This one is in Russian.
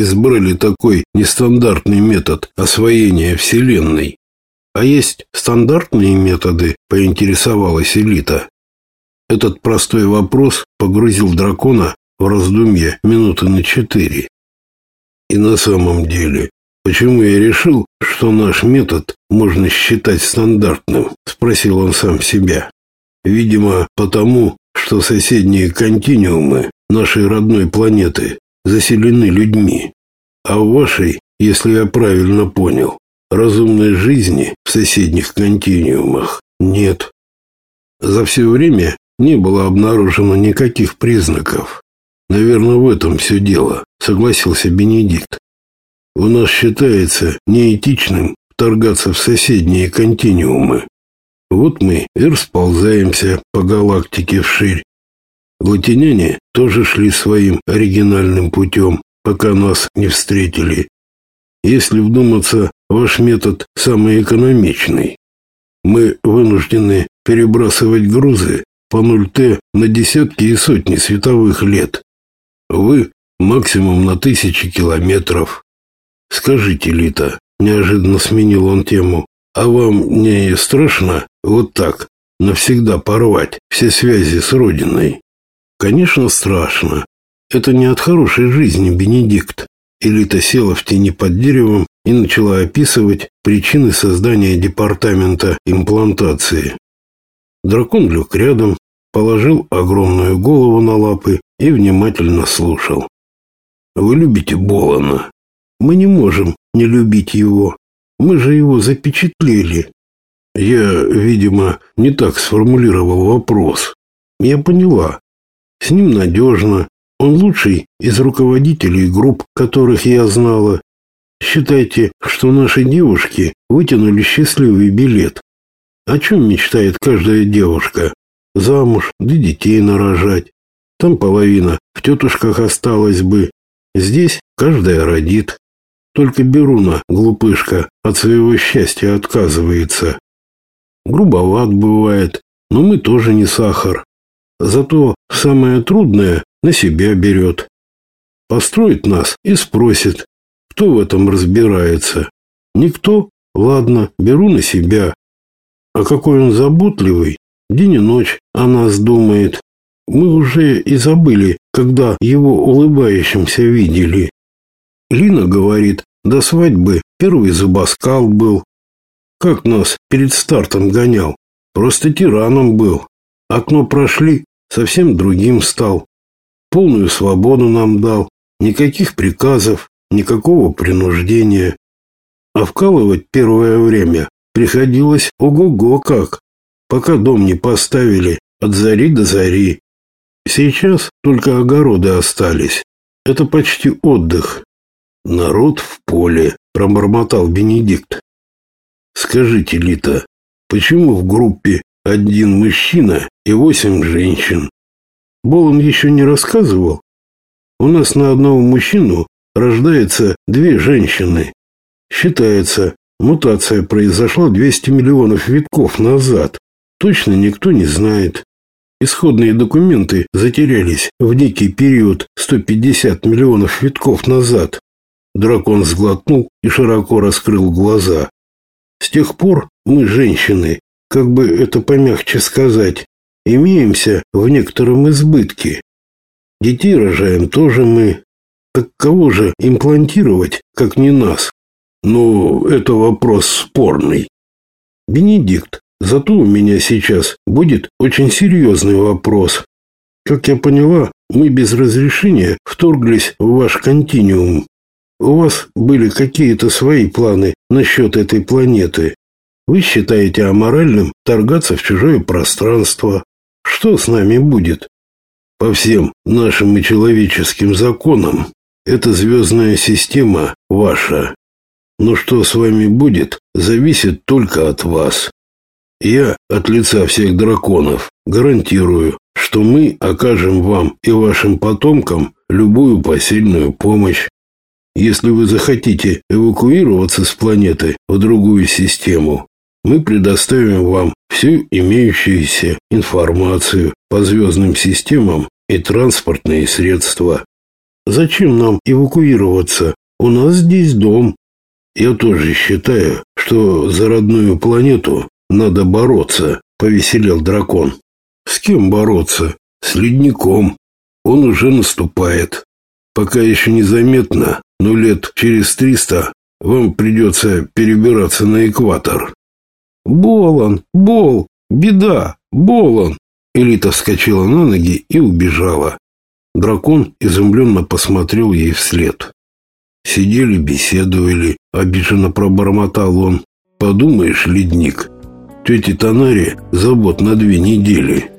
избрали такой нестандартный метод освоения Вселенной? А есть стандартные методы, поинтересовалась элита. Этот простой вопрос погрузил дракона в раздумье минуты на четыре. И на самом деле, почему я решил, что наш метод можно считать стандартным, спросил он сам себя. Видимо, потому, что соседние континуумы нашей родной планеты заселены людьми, а в вашей, если я правильно понял, разумной жизни в соседних континуумах нет. За все время не было обнаружено никаких признаков. Наверное, в этом все дело, согласился Бенедикт. У нас считается неэтичным вторгаться в соседние континуумы. Вот мы и расползаемся по галактике вширь. Латиняне тоже шли своим оригинальным путем, пока нас не встретили. Если вдуматься, ваш метод самый экономичный. Мы вынуждены перебрасывать грузы по 0Т на десятки и сотни световых лет. Вы максимум на тысячи километров. Скажите, Лита, неожиданно сменил он тему, а вам не страшно вот так навсегда порвать все связи с родиной? Конечно, страшно. Это не от хорошей жизни, Бенедикт. Элита села в тени под деревом и начала описывать причины создания департамента имплантации. Дракон лег рядом, положил огромную голову на лапы и внимательно слушал. «Вы любите Болана?» «Мы не можем не любить его. Мы же его запечатлели». Я, видимо, не так сформулировал вопрос. Я поняла. С ним надежно. Он лучший из руководителей групп, которых я знала. Считайте, что наши девушки вытянули счастливый билет. О чем мечтает каждая девушка? Замуж, да детей нарожать. Там половина в тетушках осталась бы. Здесь каждая родит. Только Беруна, глупышка, от своего счастья отказывается. Грубоват бывает, но мы тоже не сахар. Зато самое трудное на себя берет. Построит нас и спросит, кто в этом разбирается. Никто? Ладно, беру на себя. А какой он заботливый. День и ночь о нас думает. Мы уже и забыли, когда его улыбающимся видели. Лина говорит, до свадьбы первый зубоскал был. Как нас перед стартом гонял. Просто тираном был. Окно прошли, совсем другим стал. Полную свободу нам дал. Никаких приказов, никакого принуждения. А вкалывать первое время приходилось ого-го как. Пока дом не поставили от зари до зари. Сейчас только огороды остались. Это почти отдых. Народ в поле, пробормотал Бенедикт. Скажите, Лита, почему в группе один мужчина и восемь женщин? Болон еще не рассказывал. У нас на одного мужчину рождается две женщины. Считается, мутация произошла 200 миллионов витков назад. Точно никто не знает. Исходные документы затерялись в некий период 150 миллионов витков назад. Дракон сглотнул и широко раскрыл глаза. С тех пор мы, женщины, как бы это помягче сказать, имеемся в некотором избытке. Детей рожаем тоже мы. Так кого же имплантировать, как не нас? Ну, это вопрос спорный. Бенедикт, Зато у меня сейчас будет очень серьезный вопрос. Как я поняла, мы без разрешения вторглись в ваш континуум. У вас были какие-то свои планы насчет этой планеты. Вы считаете аморальным торгаться в чужое пространство. Что с нами будет? По всем нашим и человеческим законам, эта звездная система ваша. Но что с вами будет, зависит только от вас. Я от лица всех драконов гарантирую, что мы окажем вам и вашим потомкам любую посильную помощь. Если вы захотите эвакуироваться с планеты в другую систему, мы предоставим вам всю имеющуюся информацию по звездным системам и транспортные средства. Зачем нам эвакуироваться? У нас здесь дом. Я тоже считаю, что за родную планету надо бороться, повеселел дракон. С кем бороться? С ледником. Он уже наступает. Пока еще незаметно, но лет через триста вам придется перебираться на экватор. Болон, Бол, беда, Болон. Элита вскочила на ноги и убежала. Дракон изумленно посмотрел ей вслед. Сидели, беседовали, обиженно пробормотал он. Подумаешь, ледник, тете Танаре забот на две недели.